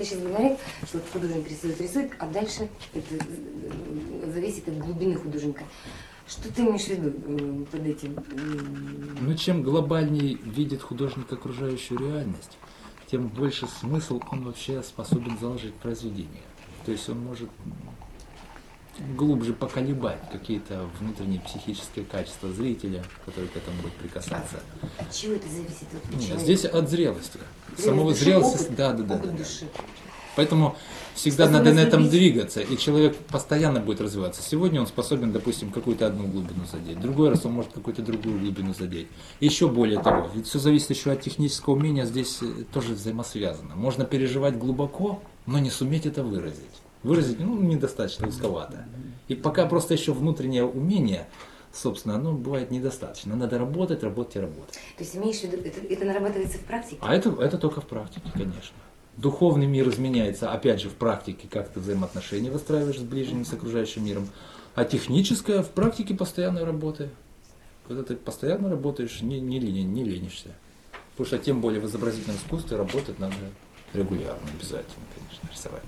Ты сейчас говорил, что художник рисует, рисует, а дальше это э, зависит от глубины художника. Что ты имеешь в виду э, под этим? Но чем глобальнее видит художник окружающую реальность, тем больше смысл он вообще способен заложить в произведение. То есть он может глубже поколебать какие-то внутренние психические качества зрителя, который к этому будет прикасаться. От чего это зависит? Вот у Нет, здесь от зрелости. Самого зрелости, опыт, да, да, да, опыт да, да. души. Поэтому всегда Способность надо на этом любить. двигаться, и человек постоянно будет развиваться. Сегодня он способен, допустим, какую-то одну глубину задеть, другой раз он может какую-то другую глубину задеть. Еще более того, ведь все зависит еще от технического умения, здесь э, тоже взаимосвязано. Можно переживать глубоко, но не суметь это выразить. Выразить, ну, недостаточно узковато. И пока просто еще внутреннее умение, собственно, оно бывает недостаточно. Надо работать, работать и работать. То есть имеешь в виду, это, это нарабатывается в практике? А это, это только в практике, конечно. Духовный мир изменяется, опять же, в практике, как ты взаимоотношения выстраиваешь с ближним, с окружающим миром. А техническое в практике постоянной работы. Когда ты постоянно работаешь, не, не, лени- не ленишься. Потому что тем более в изобразительном искусстве работать надо регулярно, обязательно, конечно, рисовать.